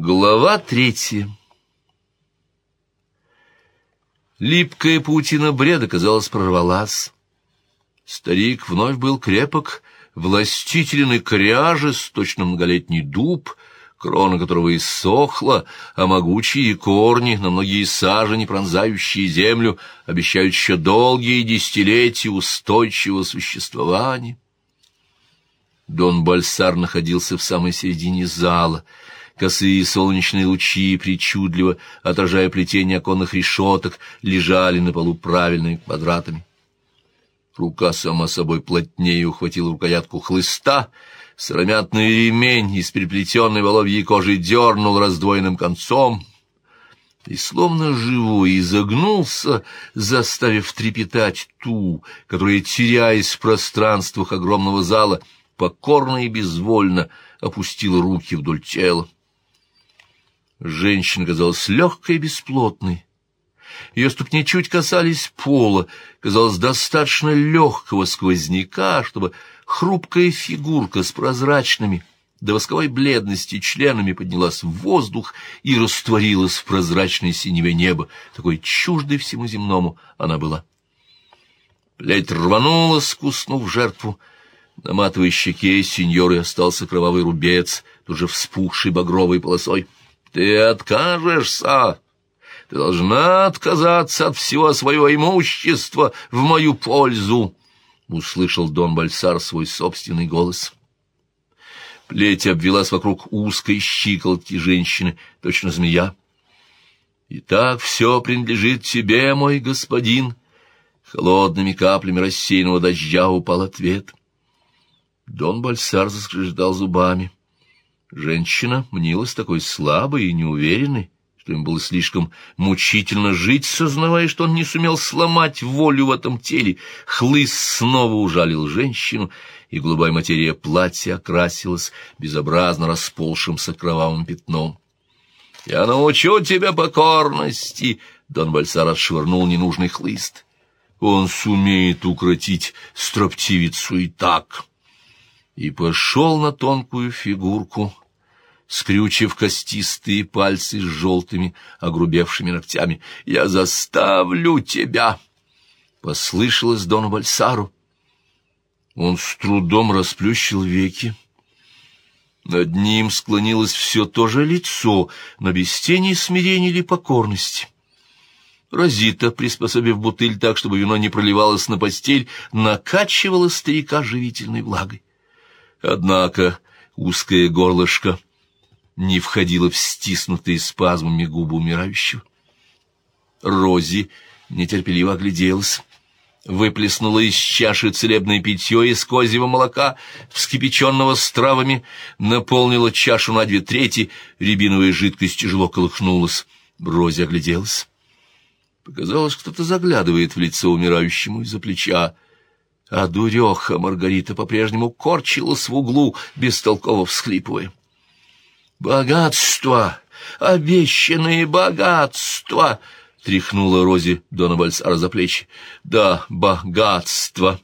Глава третья Липкая паутина бреда, казалось, прорвалась. Старик вновь был крепок, властителен и кряжест, точно многолетний дуб, крона которого иссохла, а могучие корни, на многие сажени, пронзающие землю, обещают еще долгие десятилетия устойчивого существования. Дон Бальсар находился в самой середине зала — Косые солнечные лучи, причудливо отражая плетение оконных решеток, лежали на полу правильными квадратами. Рука сама собой плотнее ухватила рукоятку хлыста, сыромятный ремень из переплетенной воловьей кожи дернул раздвоенным концом и словно живой изогнулся, заставив трепетать ту, которая, теряясь в пространствах огромного зала, покорно и безвольно опустила руки вдоль тела. Женщина казалась легкой и бесплотной. Ее ступни чуть касались пола, казалось, достаточно легкого сквозняка, чтобы хрупкая фигурка с прозрачными до восковой бледности членами поднялась в воздух и растворилась в прозрачной синеве неба, такой чуждой всему земному она была. Плеть рванула, скуснув жертву. На матовой щеке сеньоры остался кровавый рубец, тут же вспухший багровой полосой. Ты откажешься. Ты должна отказаться от всего своего имущества в мою пользу, — услышал Дон Бальсар свой собственный голос. Плеть обвелась вокруг узкой щиколотки женщины, точно змея. «И так все принадлежит тебе, мой господин!» Холодными каплями рассеянного дождя упал ответ. Дон Бальсар заскрежетал зубами. Женщина мнилась такой слабой и неуверенной, что им было слишком мучительно жить, сознавая, что он не сумел сломать волю в этом теле. Хлыст снова ужалил женщину, и голубая материя платья окрасилась безобразно расползшимся кровавым пятном. «Я научу тебя покорности!» — Дон Бальсар отшвырнул ненужный хлыст. «Он сумеет укротить строптивицу и так!» И пошел на тонкую фигурку, скрючив костистые пальцы с желтыми, огрубевшими ногтями. «Я заставлю тебя!» — послышалось Дону Бальсару. Он с трудом расплющил веки. Над ним склонилось все то же лицо, но без тени смирения или покорности. Розита, приспособив бутыль так, чтобы вино не проливалось на постель, накачивала старика живительной влагой. Однако узкое горлышко не входило в стиснутые спазмами губы умирающего. Рози нетерпеливо огляделась, выплеснула из чаши целебное питье из козьего молока, вскипяченного с травами, наполнила чашу на две трети, рябиновая жидкость тяжело колыхнулась. Рози огляделась. Показалось, кто-то заглядывает в лицо умирающему из-за плеча. А дуреха Маргарита по-прежнему корчилась в углу, бестолково всхлипывая. «Богатство! Обещанные богатства!» — тряхнула Рози Дона Бальсара за плечи. «Да, богатство!»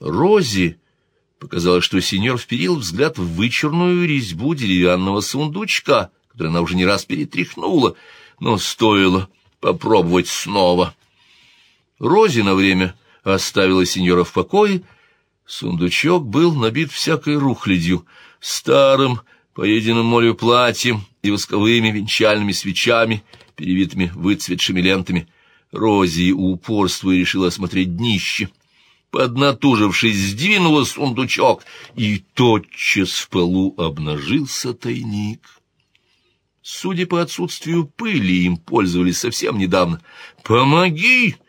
Рози показалось, что сеньор вперил взгляд в вычурную резьбу деревянного сундучка, который она уже не раз перетряхнула, но стоило попробовать снова. Рози на время оставила сеньора в покое, сундучок был набит всякой рухлядью, старым, поеденным молью платьем и восковыми венчальными свечами, перевитыми выцветшими лентами. Рози упорствуя решила осмотреть днище. Поднатужившись, сдвинула сундучок, и тотчас в полу обнажился тайник. Судя по отсутствию пыли, им пользовались совсем недавно. «Помоги!» —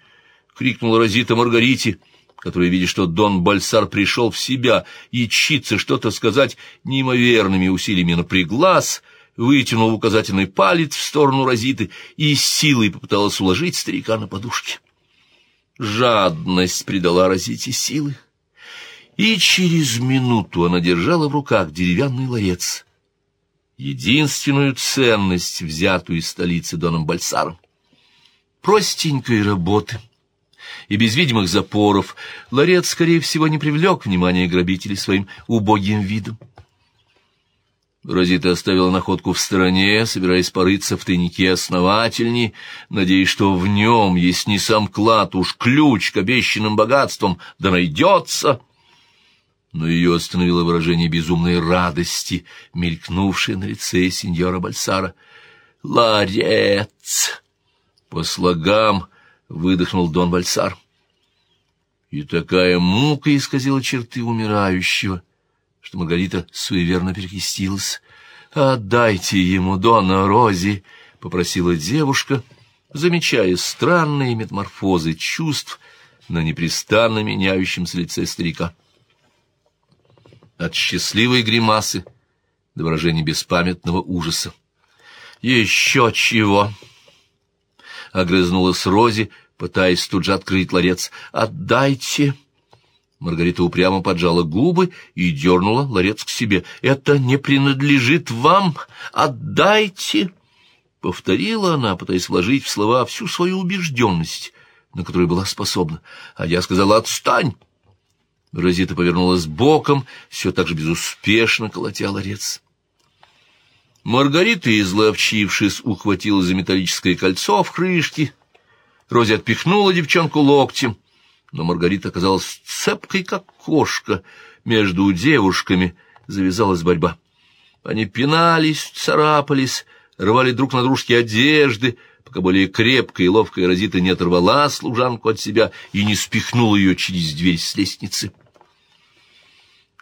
крикнула Розита Маргарите, которая, видя, что Дон Бальсар пришел в себя и чится что-то сказать, неимоверными усилиями напряглась, вытянул указательный палец в сторону Розиты и силой попыталась уложить старика на подушке. Жадность придала Розите силы, и через минуту она держала в руках деревянный ларец, единственную ценность, взятую из столицы Доном Бальсаром. Простенькой работы — и без видимых запоров, ларец, скорее всего, не привлек внимания грабителей своим убогим видом. Розита оставила находку в стороне, собираясь порыться в тайнике основательней, надеясь, что в нем, есть не сам клад, уж ключ к обещанным богатствам, да найдется. Но ее остановило выражение безумной радости, мелькнувшее на лице сеньора Бальсара. «Ларец!» По слогам выдохнул Дон Бальсар. И такая мука исказила черты умирающего — что Маргарита суеверно перекрестилась. «Отдайте ему, Дона Рози!» — попросила девушка, замечая странные метаморфозы чувств на непрестанно меняющемся лице старика. От счастливой гримасы до выражения беспамятного ужаса. «Еще чего!» — огрызнулась Рози, пытаясь тут же открыть ларец. «Отдайте!» Маргарита упрямо поджала губы и дернула ларец к себе. «Это не принадлежит вам! Отдайте!» Повторила она, пытаясь вложить в слова всю свою убежденность, на которую была способна. А я сказала «Отстань!» Розита повернулась боком, все так же безуспешно колотя ларец. Маргарита, изловчившись, ухватила за металлическое кольцо в крышке. Рози отпихнула девчонку локтем — но Маргарита оказалась цепкой, как кошка. Между девушками завязалась борьба. Они пинались, царапались, рвали друг на дружке одежды, пока более крепкая и ловкая Розита не оторвала служанку от себя и не спихнула ее через дверь с лестницы.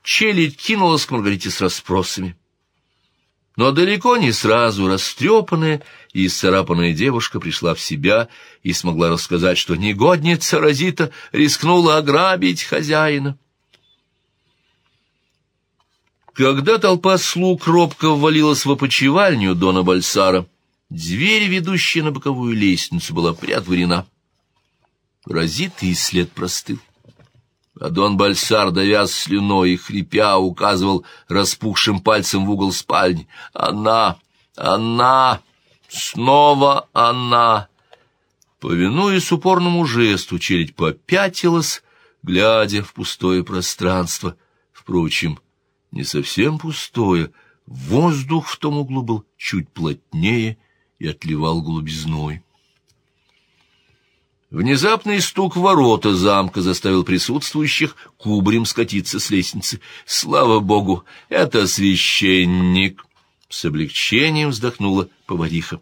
Челядь кинулась к Маргарите с расспросами. Но далеко не сразу растрепанная и исцарапанная девушка пришла в себя и смогла рассказать, что негодница Розита рискнула ограбить хозяина. Когда толпа слуг робко ввалилась в опочивальню Дона Бальсара, дверь, ведущая на боковую лестницу, была приотворена. Розита и след простыл. А Дон Бальсар, давясь слюной и хрипя, указывал распухшим пальцем в угол спальни. «Она! Она! Снова она!» Повинуясь упорному жесту, челядь попятилась, глядя в пустое пространство. Впрочем, не совсем пустое. Воздух в том углу был чуть плотнее и отливал голубизной. Внезапный стук ворота замка заставил присутствующих кубарем скатиться с лестницы. «Слава богу, это священник!» С облегчением вздохнула повариха.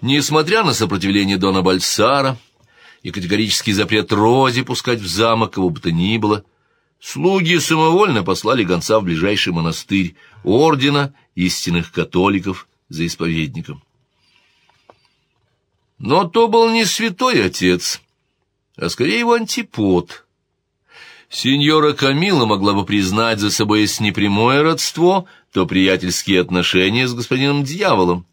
Несмотря на сопротивление Дона Бальсара и категорический запрет Розе пускать в замок кого бы то ни было, слуги самовольно послали гонца в ближайший монастырь ордена истинных католиков за исповедником. Но то был не святой отец, а скорее его антипод. Сеньора Камила могла бы признать за собой если не прямое родство, то приятельские отношения с господином дьяволом.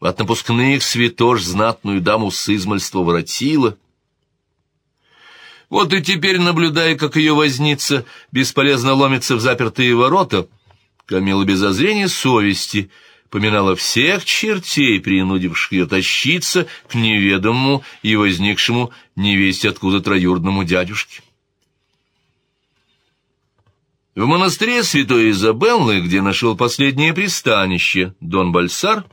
От напускных святош знатную даму с измальства воротила. Вот и теперь, наблюдая, как ее возница бесполезно ломится в запертые ворота, Камила без озрения совести — поминала всех чертей, принудивших ее тащиться к неведомому и возникшему невесть откуда троюродному дядюшке. В монастыре святой Изабеллы, где нашел последнее пристанище Дон Бальсар,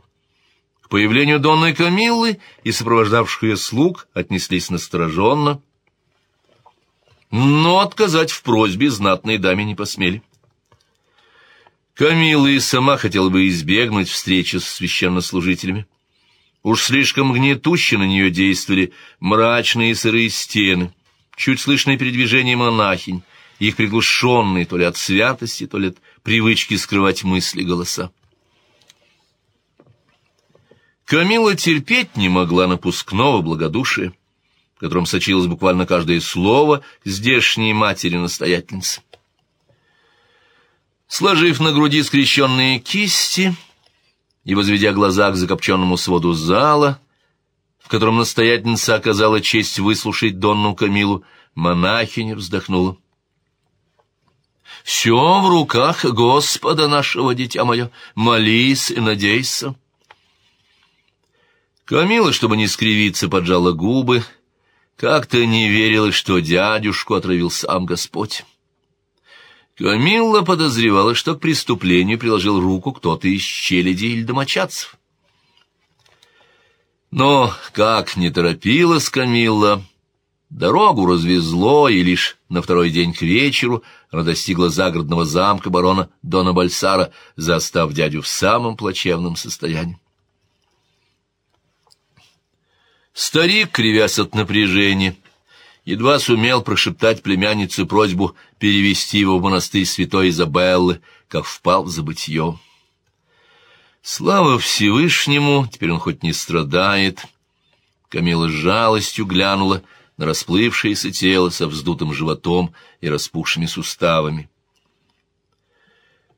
к появлению Донной Камиллы и сопровождавших ее слуг отнеслись настороженно, но отказать в просьбе знатной даме не посмели. Камила и сама хотела бы избегнуть встречи с священнослужителями. Уж слишком гнетуще на нее действовали мрачные сырые стены, чуть слышное передвижение монахинь, их приглушенные то ли от святости, то ли от привычки скрывать мысли голоса. Камила терпеть не могла напускного благодушия, которым сочилось буквально каждое слово здешней матери-настоятельницы. Сложив на груди скрещенные кисти и возведя глаза к закопченному своду зала, в котором настоятельница оказала честь выслушать Донну Камилу, монахиня вздохнула. «Все в руках Господа нашего, дитя мое, молись и надейся». Камила, чтобы не скривиться, поджала губы, как-то не верила, что дядюшку отравил сам Господь. Камилла подозревала, что к преступлению приложил руку кто-то из челяди или домочадцев. Но, как не торопилась Камилла, дорогу развезло, и лишь на второй день к вечеру она достигла загородного замка барона Дона Бальсара, застав дядю в самом плачевном состоянии. Старик, кривясь от напряжения, едва сумел прошептать племяннице просьбу перевести его в монастырь святой Изабеллы, как впал в забытье. Слава Всевышнему, теперь он хоть не страдает. Камила с жалостью глянула на расплывшееся тело со вздутым животом и распухшими суставами.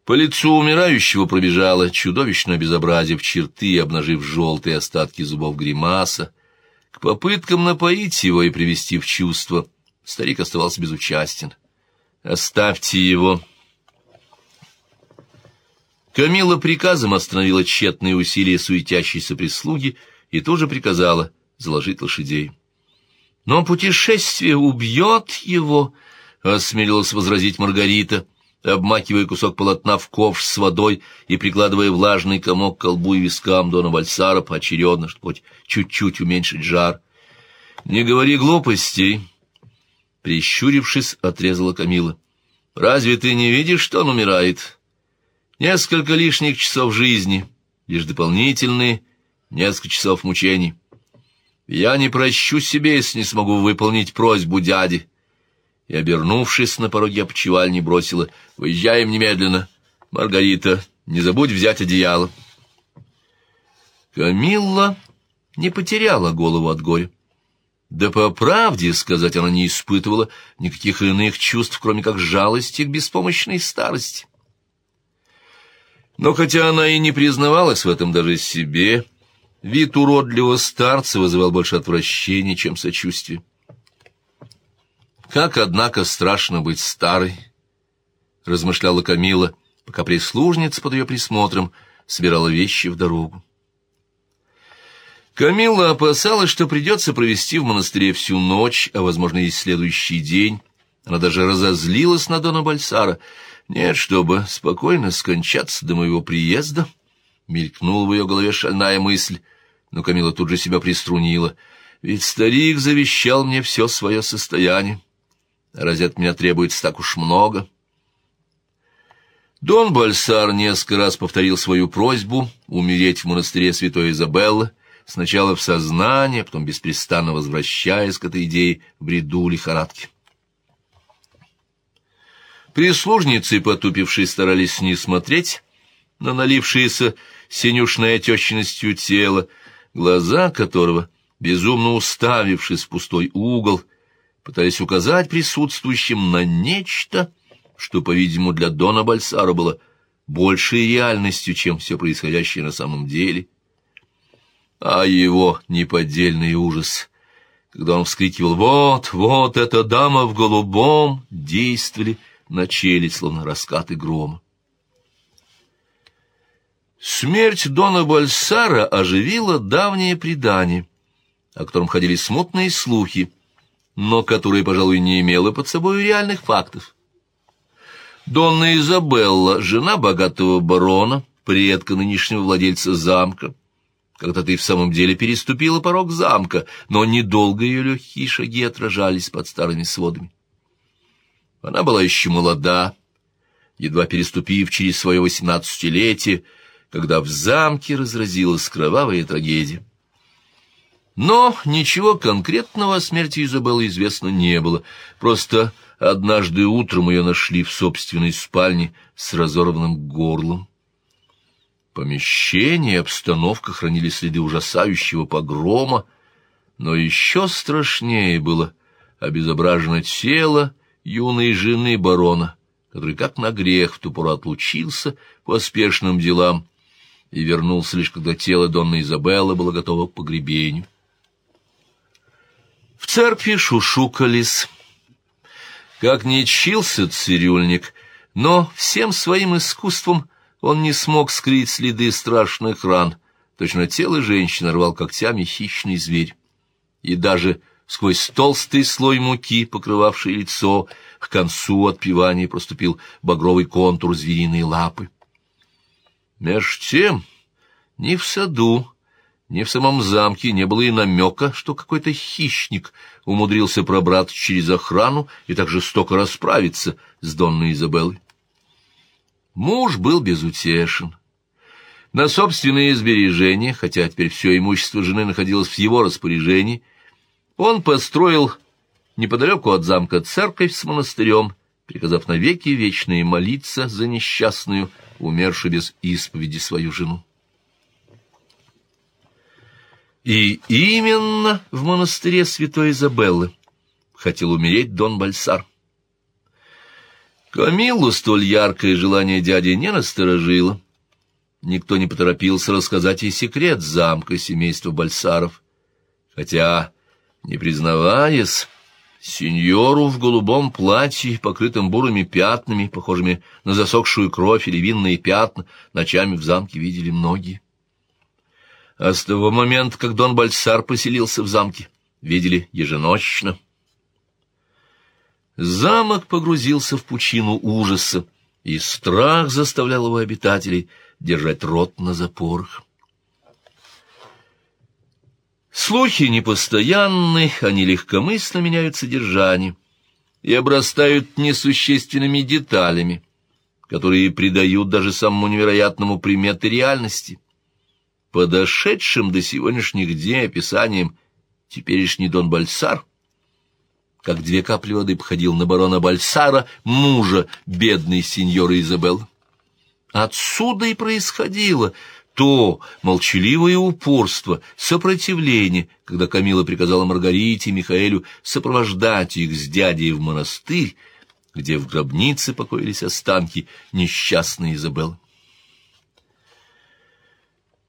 По лицу умирающего пробежало чудовищное безобразие в черты, обнажив желтые остатки зубов гримаса. К попыткам напоить его и привести в чувство старик оставался безучастен. «Оставьте его», Камила приказом остановила тщетные усилия суетящейся прислуги и тоже приказала заложить лошадей. «Но путешествие убьет его», — осмелилась возразить Маргарита, обмакивая кусок полотна в ковш с водой и прикладывая влажный комок к колбу и вискам Дона Вальсара поочередно, чтобы хоть чуть-чуть уменьшить жар. «Не говори глупостей», — прищурившись, отрезала Камила. «Разве ты не видишь, что он умирает?» Несколько лишних часов жизни, лишь дополнительные, несколько часов мучений. Я не прощу себе, если не смогу выполнить просьбу дяди. И, обернувшись на пороге опочивальни, бросила «Выезжаем немедленно. Маргарита, не забудь взять одеяло». Камилла не потеряла голову от горя. Да по правде сказать, она не испытывала никаких иных чувств, кроме как жалости к беспомощной старости. Но хотя она и не признавалась в этом даже себе, вид уродливого старца вызывал больше отвращения, чем сочувствия. «Как, однако, страшно быть старой», — размышляла Камила, пока прислужница под ее присмотром собирала вещи в дорогу. Камила опасалась, что придется провести в монастыре всю ночь, а, возможно, и следующий день. Она даже разозлилась на Дона Бальсара — нет, чтобы спокойно скончаться до моего приезда, мелькнула в ее голове шальная мысль, но Камила тут же себя приструнила. Ведь старик завещал мне все свое состояние. Разве от меня требуется так уж много? Дон Бальсар несколько раз повторил свою просьбу умереть в монастыре святой Изабеллы, сначала в сознание, потом беспрестанно возвращаясь к этой идее в бреду лихорадки. Прислужницы, потупившие, старались не смотреть на налившееся синюшной отечностью тело, глаза которого, безумно уставившись в пустой угол, пытались указать присутствующим на нечто, что, по-видимому, для Дона Бальсара было большей реальностью, чем все происходящее на самом деле. А его неподдельный ужас, когда он вскрикивал «Вот, вот эта дама в голубом!» действовали — на челюсть, словно раскаты грома. Смерть Дона Бальсара оживила давнее предание, о котором ходили смутные слухи, но которое, пожалуй, не имело под собой реальных фактов. Донна Изабелла, жена богатого барона, предка нынешнего владельца замка, когда ты в самом деле переступила порог замка, но недолго ее легкие шаги отражались под старыми сводами. Она была еще молода, едва переступив через свое восемнадцатилетие, когда в замке разразилась кровавая трагедия. Но ничего конкретного о смерти Изабеллы известно не было, просто однажды утром ее нашли в собственной спальне с разорванным горлом. Помещение и обстановка хранили следы ужасающего погрома, но еще страшнее было обезображено тело, юной жены барона, который как на грех в ту пору отлучился по спешным делам и вернулся лишь когда тело Донны Изабеллы было готово к погребению. В церкви шушукались. Как не чился цирюльник, но всем своим искусством он не смог скрыть следы страшных ран. Точно тело женщины рвал когтями хищный зверь. И даже Сквозь толстый слой муки, покрывавший лицо, к концу отпевания проступил багровый контур звериной лапы. Меж тем ни в саду, ни в самом замке не было и намека, что какой-то хищник умудрился пробраться через охрану и так жестоко расправиться с Донной Изабеллой. Муж был безутешен. На собственные сбережения, хотя теперь все имущество жены находилось в его распоряжении, он построил неподалеку от замка церковь с монастырем, приказав навеки вечные молиться за несчастную, умершую без исповеди свою жену. И именно в монастыре святой Изабеллы хотел умереть Дон Бальсар. Камиллу столь яркое желание дяди не насторожило. Никто не поторопился рассказать ей секрет замка семейства Бальсаров, хотя, не признаваясь, Сеньору в голубом платье, покрытом бурыми пятнами, похожими на засохшую кровь или винные пятна, ночами в замке видели многие. А с того момента, как Дон Бальсар поселился в замке, видели еженочно. Замок погрузился в пучину ужаса, и страх заставлял его обитателей держать рот на запорах. Слухи непостоянны, они легкомысленно меняют содержание и обрастают несущественными деталями, которые придают даже самому невероятному приметы реальности. Подошедшим до сегодняшних дней описанием теперешний Дон Бальсар, как две капли воды походил на барона Бальсара, мужа бедной сеньоры Изабеллы. Отсюда и происходило то молчаливое упорство, сопротивление, когда Камила приказала Маргарите и Михаэлю сопровождать их с дядей в монастырь, где в гробнице покоились останки несчастной Изабеллы.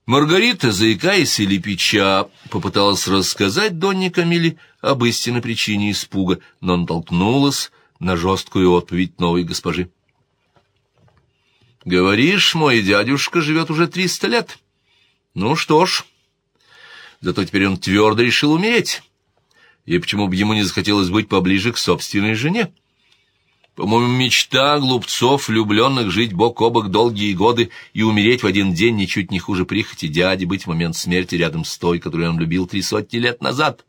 Маргарита, заикаясь и лепеча, попыталась рассказать Донне Камиле об истинной причине испуга, но натолкнулась на жесткую отповедь новой госпожи. Говоришь, мой дядюшка живет уже триста лет. Ну что ж, зато теперь он твердо решил умереть. И почему бы ему не захотелось быть поближе к собственной жене? По-моему, мечта глупцов, влюбленных, жить бок о бок долгие годы и умереть в один день ничуть не хуже прихоти дяди, быть в момент смерти рядом с той, которую он любил три сотни лет назад.